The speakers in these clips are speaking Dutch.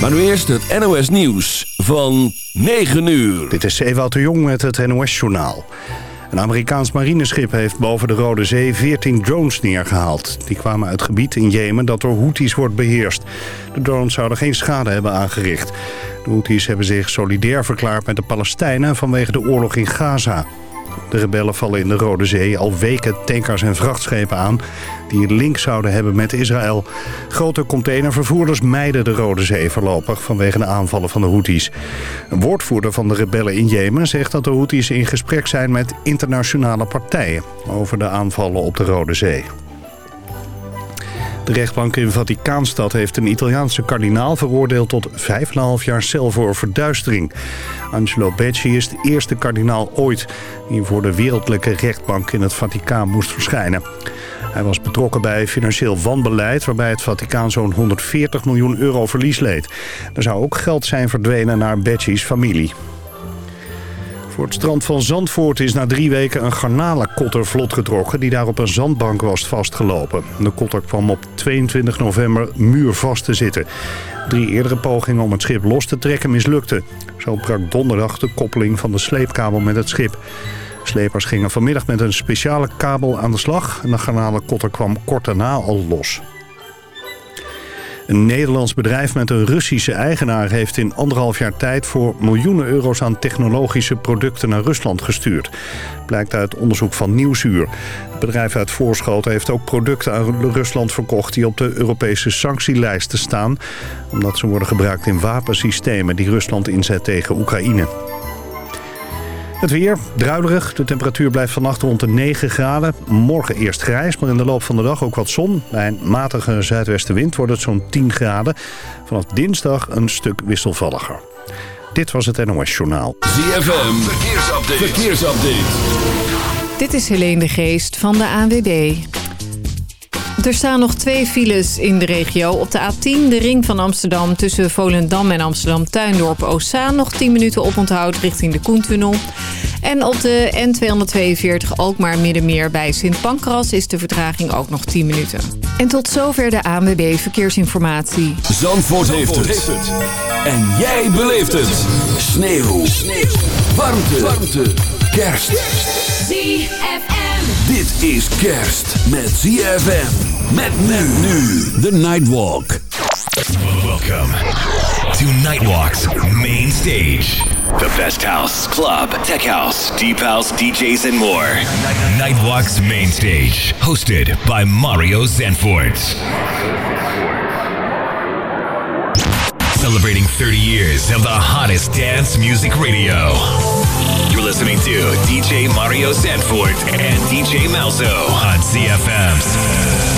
Maar nu eerst het NOS Nieuws van 9 uur. Dit is Ewout de Jong met het NOS-journaal. Een Amerikaans marineschip heeft boven de Rode Zee 14 drones neergehaald. Die kwamen uit gebied in Jemen dat door Houthis wordt beheerst. De drones zouden geen schade hebben aangericht. De Houthis hebben zich solidair verklaard met de Palestijnen vanwege de oorlog in Gaza. De rebellen vallen in de Rode Zee al weken tankers en vrachtschepen aan... die een link zouden hebben met Israël. Grote containervervoerders mijden de Rode Zee voorlopig... vanwege de aanvallen van de Houthis. Een woordvoerder van de rebellen in Jemen zegt dat de Houthis in gesprek zijn... met internationale partijen over de aanvallen op de Rode Zee. De rechtbank in Vaticaanstad heeft een Italiaanse kardinaal veroordeeld tot 5,5 jaar cel voor verduistering. Angelo Becci is de eerste kardinaal ooit die voor de wereldlijke rechtbank in het Vaticaan moest verschijnen. Hij was betrokken bij financieel wanbeleid waarbij het Vaticaan zo'n 140 miljoen euro verlies leed. Er zou ook geld zijn verdwenen naar Becci's familie. Voor het strand van Zandvoort is na drie weken een garnalenkotter vlot getrokken... die daar op een zandbank was vastgelopen. De kotter kwam op 22 november muurvast te zitten. Drie eerdere pogingen om het schip los te trekken mislukten. Zo brak donderdag de koppeling van de sleepkabel met het schip. Slepers gingen vanmiddag met een speciale kabel aan de slag... en de garnalenkotter kwam kort daarna al los. Een Nederlands bedrijf met een Russische eigenaar heeft in anderhalf jaar tijd voor miljoenen euro's aan technologische producten naar Rusland gestuurd. Blijkt uit onderzoek van Nieuwsuur. Het bedrijf uit Voorschoten heeft ook producten aan Rusland verkocht die op de Europese sanctielijsten staan. Omdat ze worden gebruikt in wapensystemen die Rusland inzet tegen Oekraïne. Het weer, druilerig. De temperatuur blijft vannacht rond de 9 graden. Morgen eerst grijs, maar in de loop van de dag ook wat zon. Bij een matige zuidwestenwind wordt het zo'n 10 graden. Vanaf dinsdag een stuk wisselvalliger. Dit was het NOS Journaal. ZFM, verkeersupdate. verkeersupdate. Dit is Helene de Geest van de ANWB. Er staan nog twee files in de regio. Op de A10, de ring van Amsterdam tussen Volendam en Amsterdam-Tuindorp Ossaan. Nog 10 minuten oponthoud richting de Koentunnel. En op de N242 Alkmaar Middenmeer bij Sint Pancras is de vertraging ook nog 10 minuten. En tot zover de ANWB Verkeersinformatie. Zandvoort, heeft, het. En jij beleeft het. Sneeuw. Sneeuw. Warmte. Warmte. Kerst. ZFM. Dit is kerst met ZFM. Met men nu. The Nightwalk. Welcome to Nightwalk's main stage. The best house, club, tech house, deep house, DJs, and more. Nightwalk's main stage, hosted by Mario Zanfort. Celebrating 30 years of the hottest dance music radio. You're listening to DJ Mario Sanford and DJ Malzo. on CFM's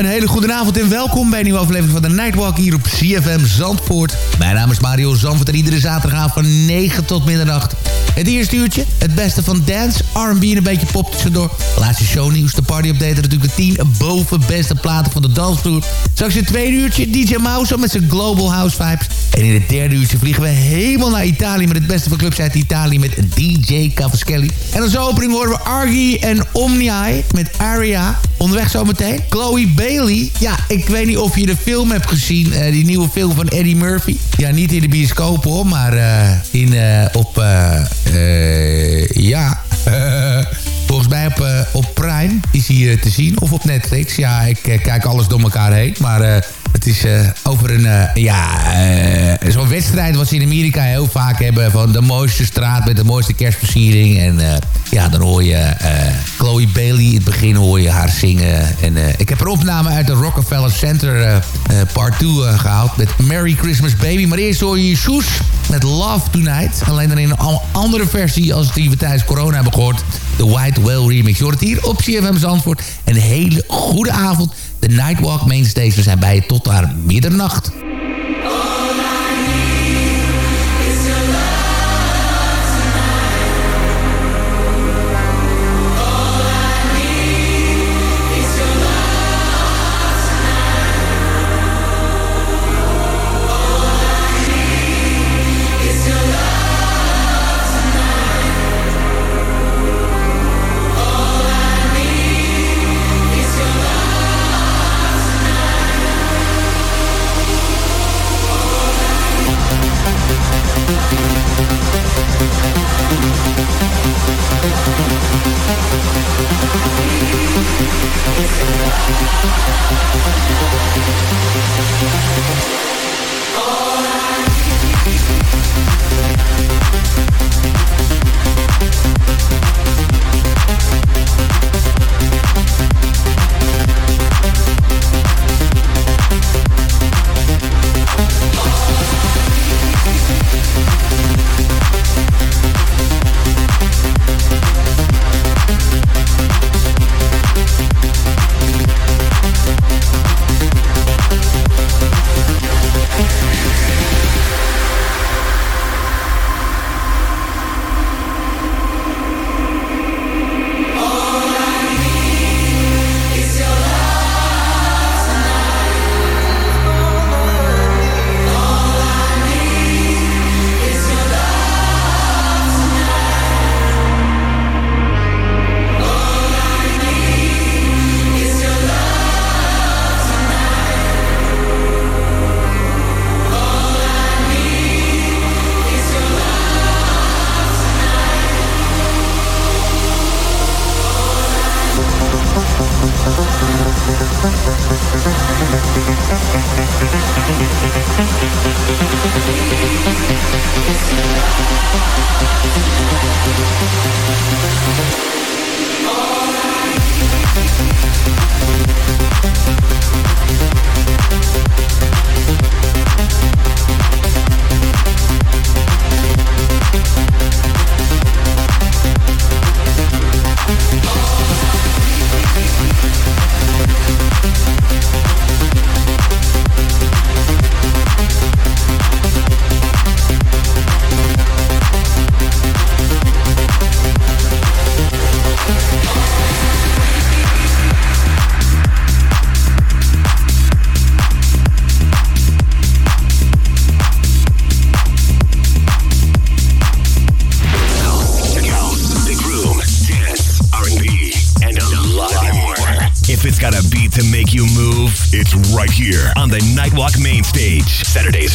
Een hele goede avond en welkom bij een nieuwe aflevering van de Nightwalk hier op CFM Zandvoort. Mijn naam is Mario Zandvoort en iedere zaterdagavond van 9 tot middernacht. Het eerste uurtje, het beste van dance, R&B en een beetje pop tussendoor. Laatste shownieuws, de party update natuurlijk de 10 boven beste platen van de dansvloer. Straks het tweede uurtje DJ Mouse met zijn Global House Vibes. En in het derde uurtje vliegen we helemaal naar Italië met het beste van clubs uit Italië met DJ Cavaschelli. En als opening horen we Argy en Omniai met Aria. Onderweg zometeen. Chloe Bailey. Ja, ik weet niet of je de film hebt gezien. Uh, die nieuwe film van Eddie Murphy. Ja, niet in de bioscoop hoor. Maar uh, in, uh, op... ja... Volgens mij op, op Prime is hij te zien. Of op Netflix. Ja, ik kijk alles door elkaar heen. Maar het is over een, ja, zo'n wedstrijd wat ze in Amerika heel vaak hebben... van de mooiste straat met de mooiste kerstversiering. En ja, dan hoor je Chloe Bailey in het begin hoor je haar zingen. En ik heb een opname uit de Rockefeller Center part 2 gehaald... met Merry Christmas Baby. Maar eerst hoor je Soes met Love Tonight. Alleen dan in een andere versie als die we tijdens corona hebben gehoord. De White Whale remix. Je hoort hier op CFM Zandvoort. Een hele goede avond... De Nightwalk Mainstage. zijn bij je tot aan middernacht.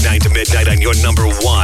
midnight to midnight on your number one.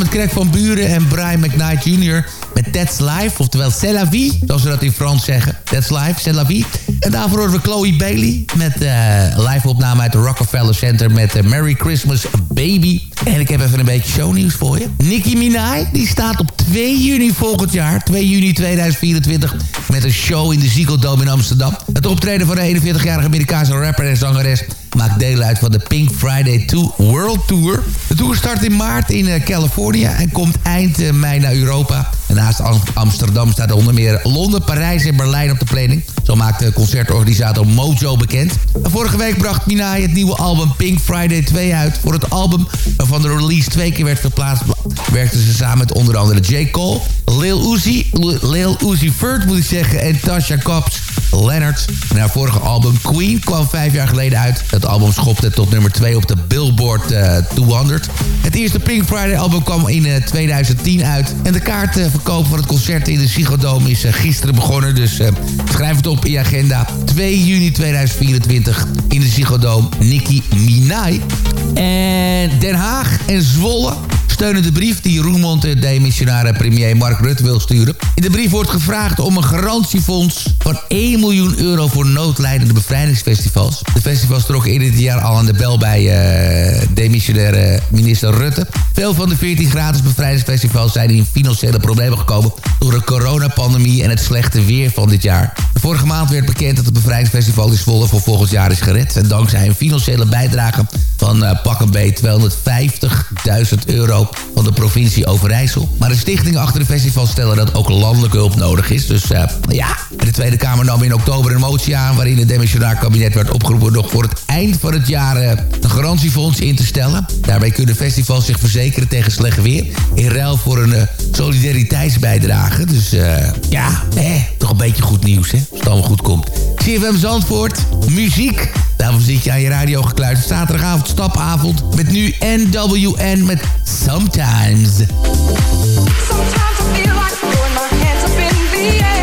Met Craig van Buren en Brian McKnight Jr. met That's Life. Oftewel C'est la vie, zoals ze dat in Frans zeggen. That's Life, C'est la vie. En daarvoor horen we Chloe Bailey met uh, live opname uit de Rockefeller Center met uh, Merry Christmas Baby. En ik heb even een beetje shownieuws voor je. Nicki Minaj, die staat op 2 juni volgend jaar, 2 juni 2024, met een show in de Ziggo Dome in Amsterdam. Het optreden van de 41-jarige Amerikaanse rapper en zangeres maakt deel uit van de Pink Friday 2 World Tour. Tour start in maart in uh, Californië en komt eind uh, mei naar Europa. En naast Amsterdam staat onder meer Londen, Parijs en Berlijn op de planning. Zo maakte concertorganisator Mojo bekend. En vorige week bracht Minaj het nieuwe album Pink Friday 2 uit. Voor het album, waarvan de release twee keer werd verplaatst... werkten ze samen met onder andere J. Cole, Lil Uzi, Lil Uzi Vert moet ik zeggen... en Tasha Cobbs, Leonard. Haar vorige album Queen kwam vijf jaar geleden uit. Het album schopte tot nummer 2 op de Billboard uh, 200. Het eerste Pink Friday album kwam in uh, 2010 uit. En de kaartverkoop van het concert in de Ziggo Dome is gisteren begonnen. Dus schrijf het op in je agenda. 2 juni 2024 in de Ziggo Dome. Nicki Minaj. En Den Haag en Zwolle steunen de brief die Roermond de demissionaire premier Mark Rutte wil sturen. In de brief wordt gevraagd om een garantiefonds van 1 miljoen euro voor noodlijdende bevrijdingsfestivals. De festivals trokken in dit jaar al aan de bel bij uh, demissionaire minister Rutte. Veel van de 14 gratis bevrijdingsfestivals zijn in financiële problemen gekomen door de coronapandemie en het slechte weer van dit jaar. Vorige maand werd bekend dat het bevrijdingsfestival in Zwolle voor volgend jaar is gered. En dankzij een financiële bijdrage van uh, pak een B 250.000 euro van de provincie Overijssel. Maar de stichting achter de festival stellen dat ook landelijke hulp nodig is. Dus uh, ja, de Tweede Kamer nam in oktober een motie aan... waarin het demissionair kabinet werd opgeroepen... nog voor het eind van het jaar uh, een garantiefonds in te stellen. Daarbij kunnen festivals zich verzekeren tegen slecht weer... in ruil voor een solidariteitsbijdrage. Dus ja, eh, toch een beetje goed nieuws, hè? Als het allemaal goed komt. CFM Zandvoort, muziek. Daarom zit je aan je radio gekluisterd. Zaterdagavond, stapavond. Met nu NWN met Sometimes. Sometimes I feel like throwing my hands up in the air.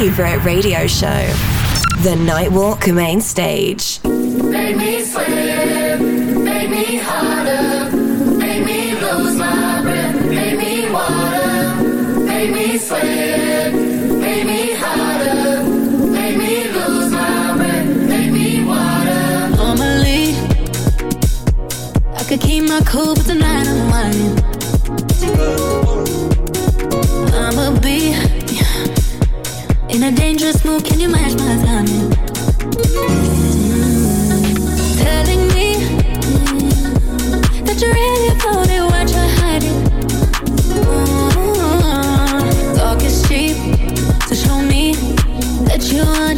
Favorite radio show, The Nightwalk Main Stage. Make me sweat, make me harder, make me lose my breath, make me water, make me sweat, make me harder, make me lose my breath, make me water. Normally, I could keep my cool, but tonight I'm whining. In a dangerous mood. Can you match my timing? Telling me that you're ready for it, what you're hiding. Talk is cheap, so show me that you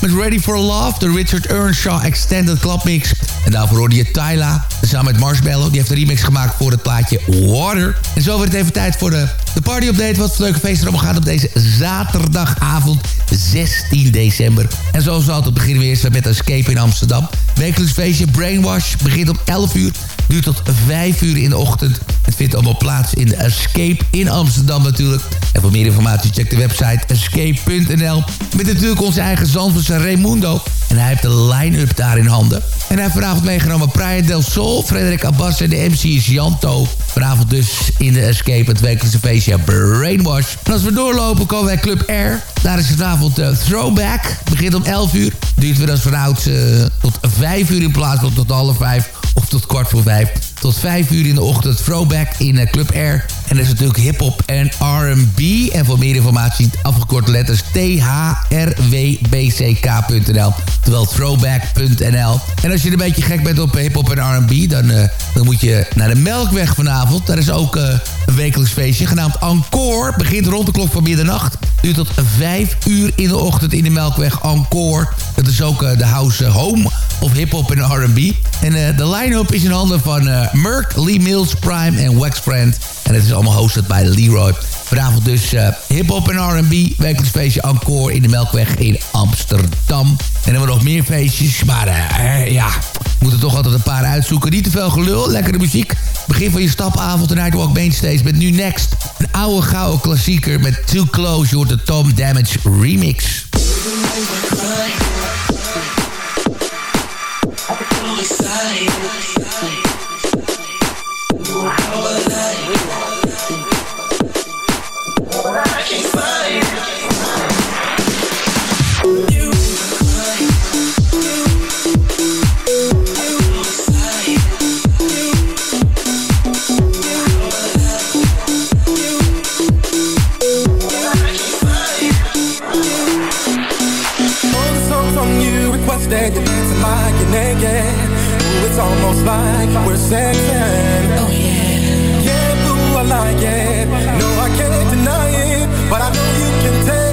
Ready for Love, de Richard Earnshaw Extended Club Mix. En daarvoor hoorde je Tyla, samen met Marshmallow. Die heeft een remix gemaakt voor het plaatje Water. En zo werd het even tijd voor de, de party update. Wat leuke feesten allemaal gaat op deze zaterdagavond 16 december. En zoals altijd beginnen we eerst met Escape in Amsterdam. Wekelijks feestje Brainwash begint om 11 uur. Duurt tot 5 uur in de ochtend. Het vindt allemaal plaats in de Escape in Amsterdam natuurlijk. Voor meer informatie check de website escape.nl. Met natuurlijk onze eigen Zandvoortse Raimundo. En hij heeft de line-up daar in handen. En hij vanavond meegenomen Praia del Sol, Frederik Abbas en de MC is Janto. Vanavond dus in de Escape, het wekelijkse feestje Brainwash. En als we doorlopen komen wij Club Air. Daar is vanavond uh, Throwback. Begint om 11 uur. Duurt weer als vanouds uh, tot 5 uur in plaats van tot half 5 of tot kwart voor 5 tot 5 uur in de ochtend. Throwback in uh, Club Air. En dat is natuurlijk hip-hop en RB. En voor meer informatie afgekort letters thrwbck.nl. Terwijl throwback.nl. En als je een beetje gek bent op hip-hop en RB, dan, dan moet je naar de Melkweg vanavond. Daar is ook uh, een wekelijks feestje genaamd Encore. Begint rond de klok van middernacht. Duurt tot 5 uur in de ochtend in de Melkweg Encore. Dat is ook uh, de house home of hip-hop en RB. En de line-up is in handen van Merck, Lee Mills, Prime en Wax Friend. En het is allemaal hosted bij Leroy. Vanavond dus uh, hip-hop en RB. Wekelijks feestje Encore in de Melkweg in Amsterdam. En hebben we nog meer feestjes. Maar eh, eh, ja, we moeten toch altijd een paar uitzoeken. Niet te veel gelul, lekkere muziek. Begin van je stapavond en Nightwalk steeds met nu Next. Een oude gouden klassieker met Too Close. Je hoort de Tom Damage remix. what's that? You're dancing like you're naked. Ooh, it's almost like we're sexing. Oh yeah. Yeah, ooh, I like it. No, I can't deny it, but I know you can tell.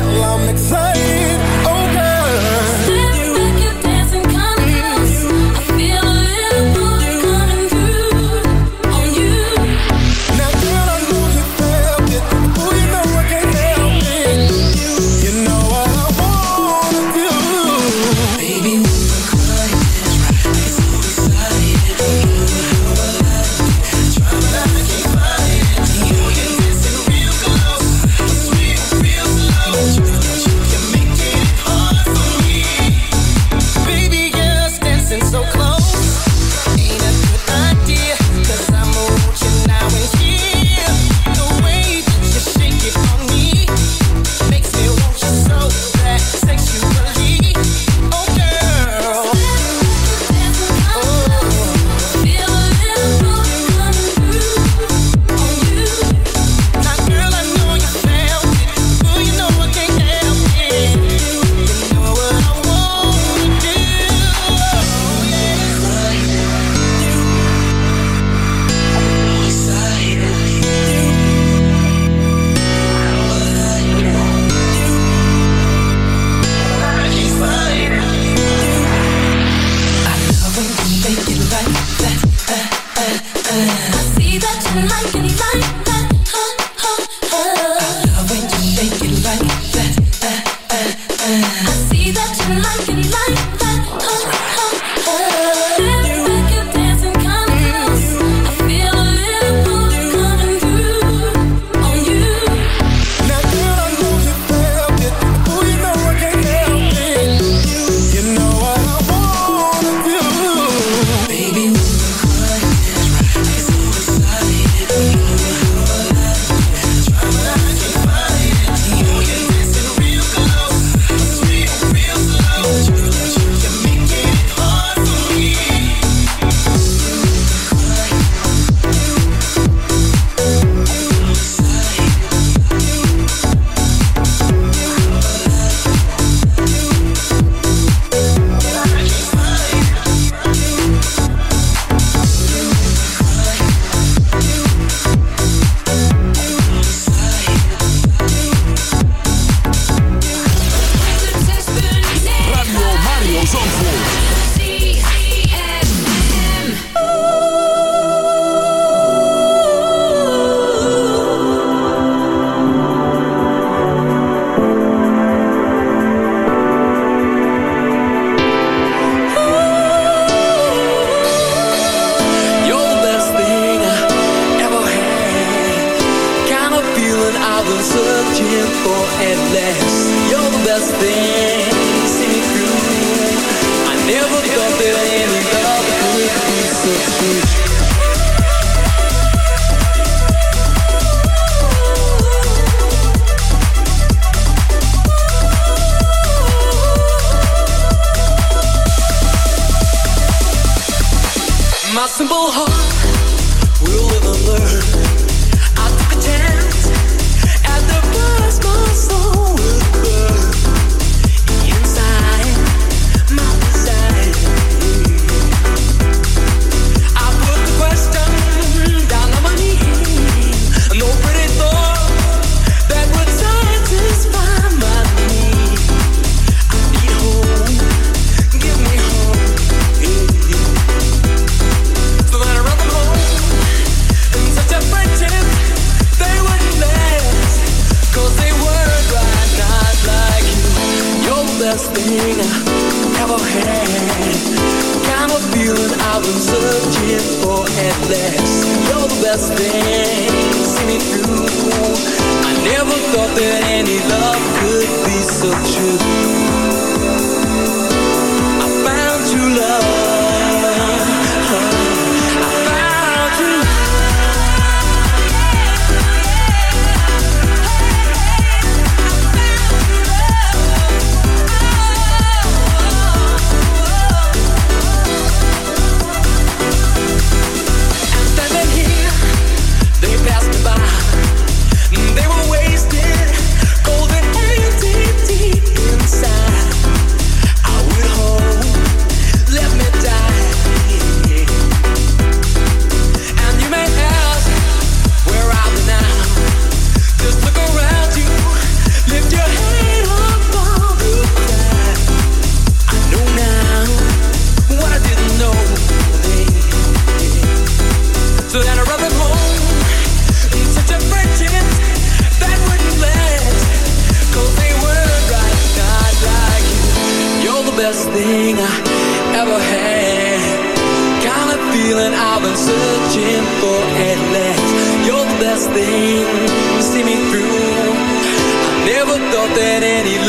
the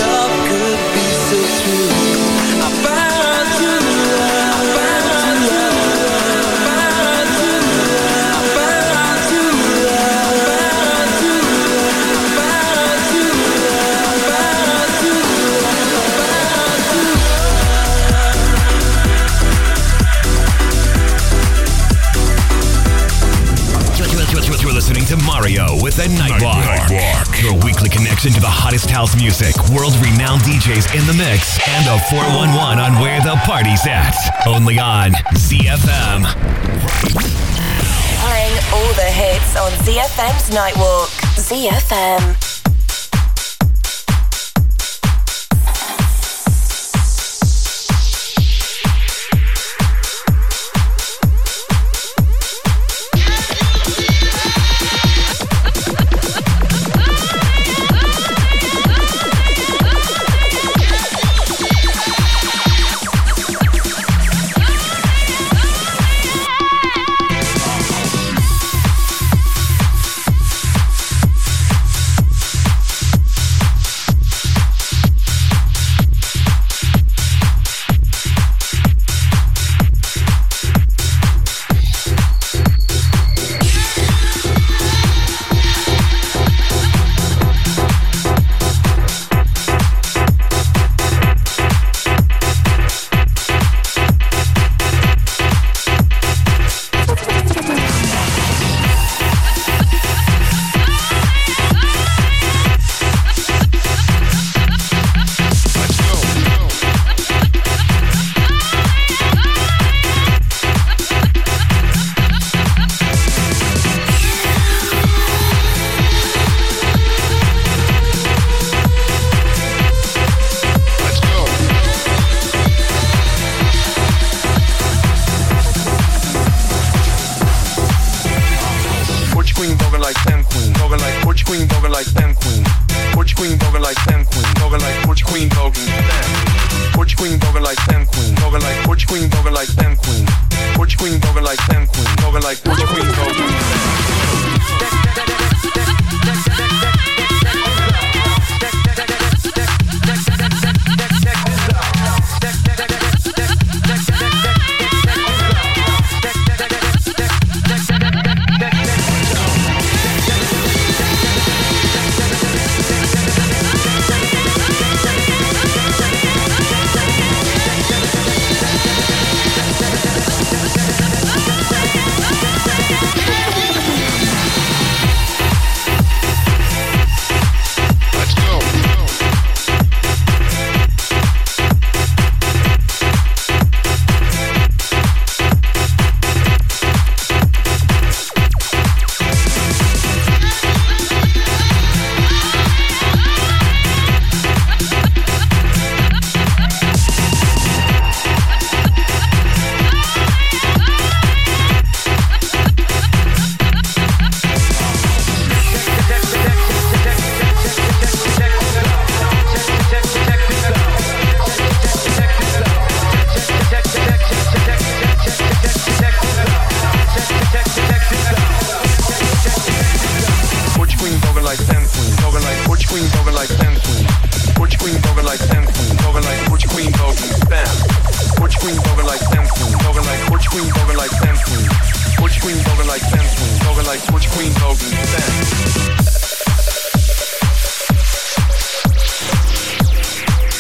Night, Night Bar. Night Bar. Your weekly connection to the hottest house music, world renowned DJs in the mix, and a 411 on where the party's at. Only on ZFM. Playing all the hits on ZFM's Nightwalk. ZFM.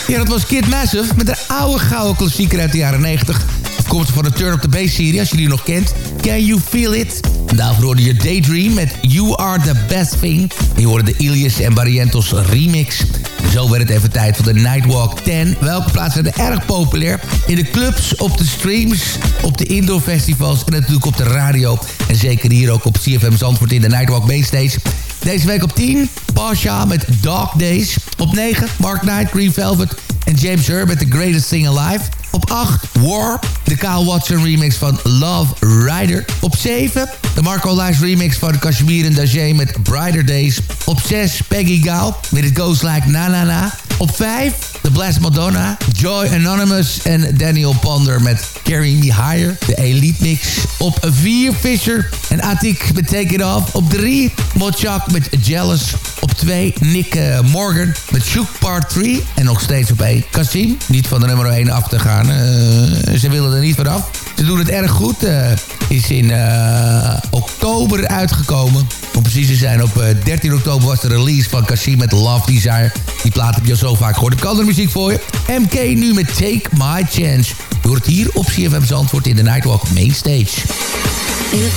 Ja, dat was Kid Massive met de oude gouden klassieker uit de jaren 90. Komt van de Turn Up The Bass-serie, als jullie die nog kent. Can You Feel It? Daarvoor hoorde je Daydream met You Are The Best Thing. En je hoorde de Ilias en Barrientos remix. Zo werd het even tijd voor de Nightwalk 10. Welke plaatsen zijn erg populair? In de clubs, op de streams, op de indoor festivals en natuurlijk op de radio. En zeker hier ook op CFM Zandvoort in de Nightwalk Mainstage. Deze week op 10, Pasha met Dog Days. Op 9, Mark Knight, Green Velvet en James Hurd met The Greatest Thing Alive. Op 8, War, de Kyle Watson remix van Love Rider. Op 7, de Marco Lies remix van Kashmir en Dajé met Brighter Days. Op 6, Peggy Gao met It Goes Like Na Na Na. Op 5, The Blessed Madonna, Joy Anonymous en Daniel Ponder met Carry Me Higher, de Elite Mix. Op 4, Fisher en Atik met Take It Off. Op 3, Mochak met Jealous. Op 2, Nick uh, Morgan met Shook Part 3. En nog steeds op 1, Kasim. Niet van de nummer 1 af te gaan. Uh, ze willen er niet vanaf. Ze doen het erg goed. Uh, is in oktober uitgekomen. Om precies te zijn, op 13 oktober was de release van Kasim met Love Desire. Die plaat heb je al zo vaak gehoord. Ik kan er muziek voor je. MK nu met Take My Chance. Hoort hier op CFM Zandvoort in de Nightwalk Mainstage. If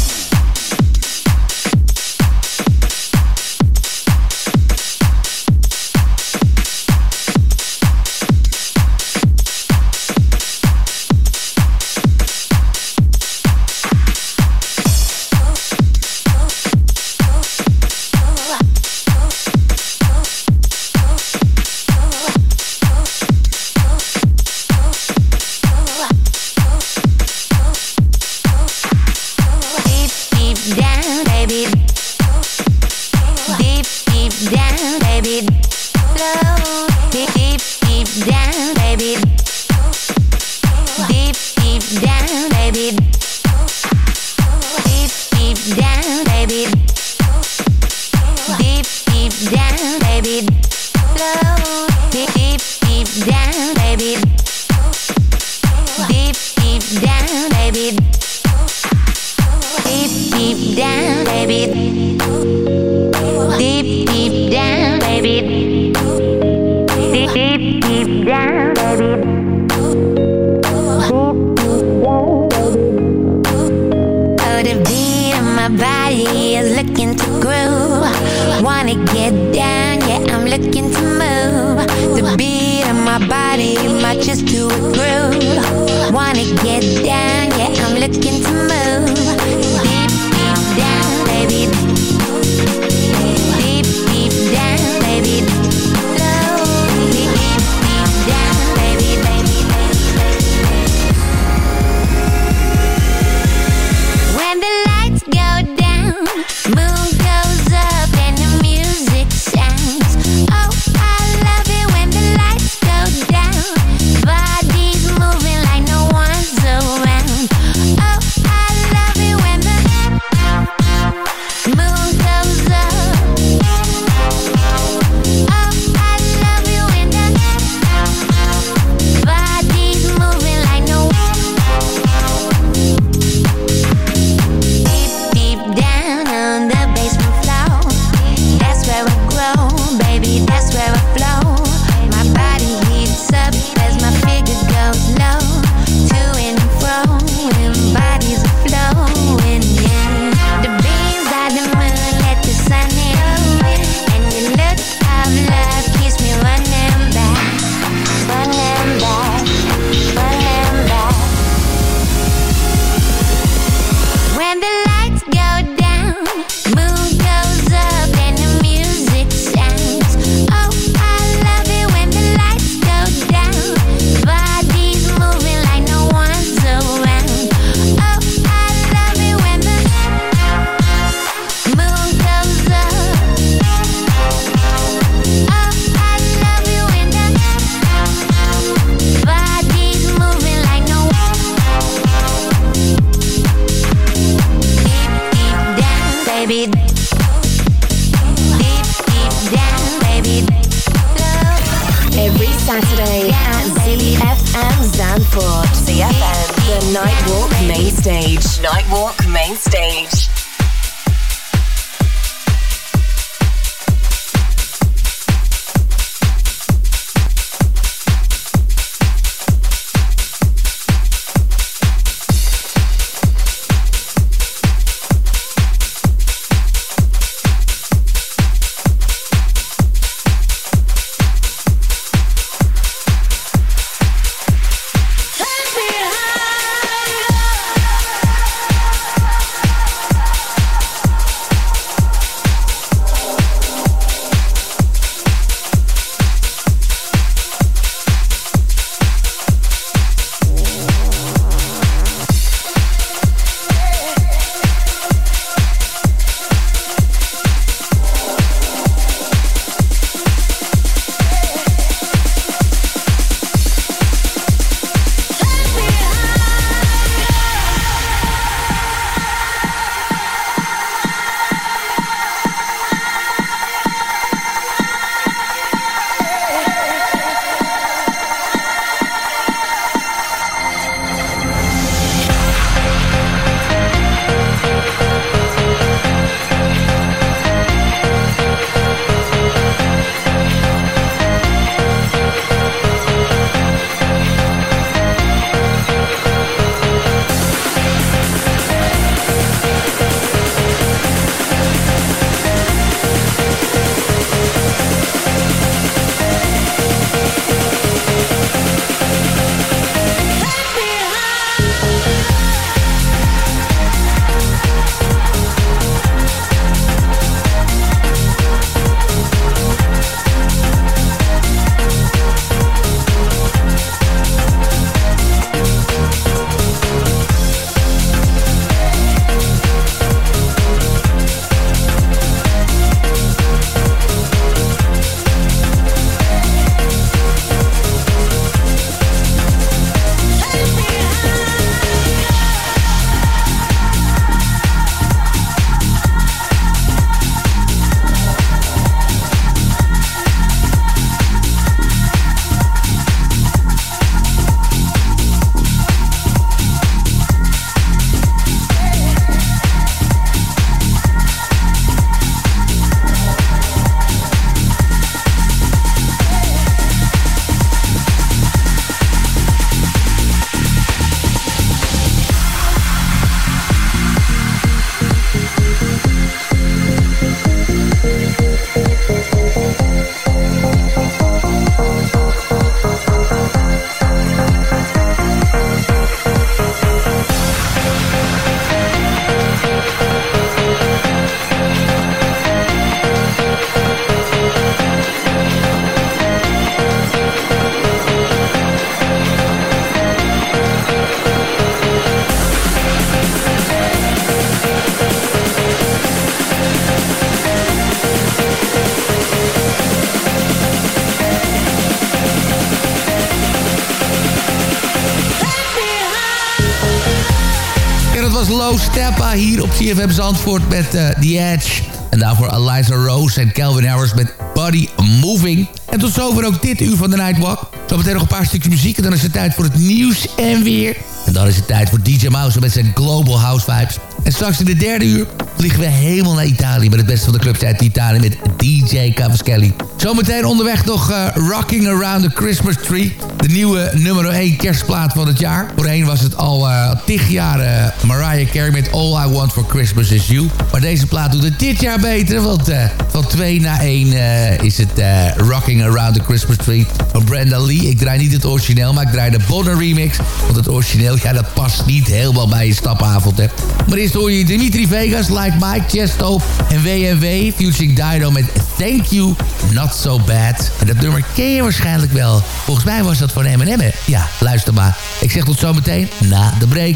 looking to groove. Wanna get down, yeah, I'm looking to move. The beat of my body, matches to a groove. Wanna get down, yeah, I'm looking to move. Deep, deep down, baby. Steppa hier op CFM Zandvoort met uh, The Edge. En daarvoor Eliza Rose en Calvin Harris met Body Moving. En tot zover ook dit uur van de Nightwalk. Zometeen nog een paar stukjes muziek en dan is het tijd voor het nieuws en weer. En dan is het tijd voor DJ Mouse met zijn Global House Vibes. En straks in de derde uur vliegen we helemaal naar Italië... met het beste van de clubs uit Italië met DJ Cavaschelli. Zometeen onderweg nog uh, Rocking Around the Christmas Tree. De nieuwe nummer 1 kerstplaat van het jaar. Voorheen was het al uh, tig jaar uh, Mariah Carey met All I Want For Christmas Is You. Maar deze plaat doet het dit jaar beter. Want van 2 naar 1 is het Rocking Around the Christmas Tree van Brenda Lee. Ik draai niet het origineel, maar ik draai de Bonner remix. Want het origineel, ja, dat past niet helemaal bij je stapavond. Hè. Maar eerst hoor je Dimitri Vegas, Like Mike, Chesto en WMW. Fusing Dido met Thank You, Not So Bad. En dat nummer ken je waarschijnlijk wel. Volgens mij was dat van M&M. Ja, luister maar. Ik zeg tot zometeen na de break.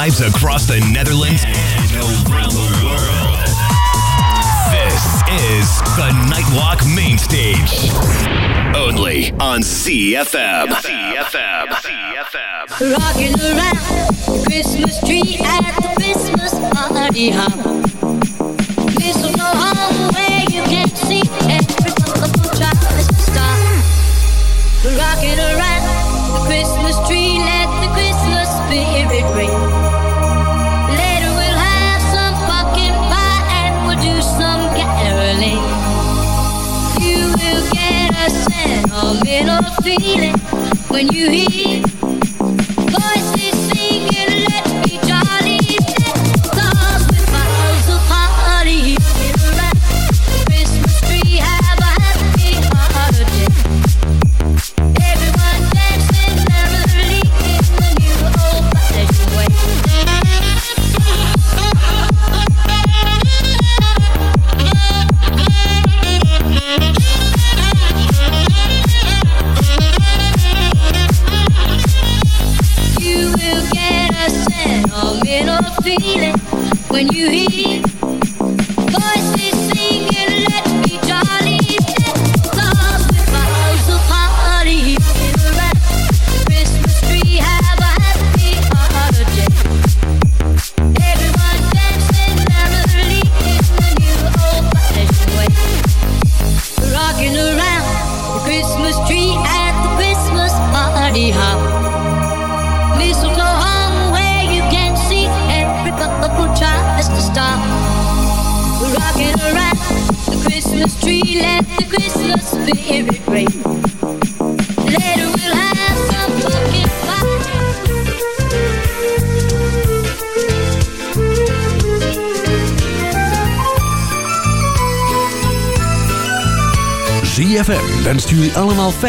Party vibes across the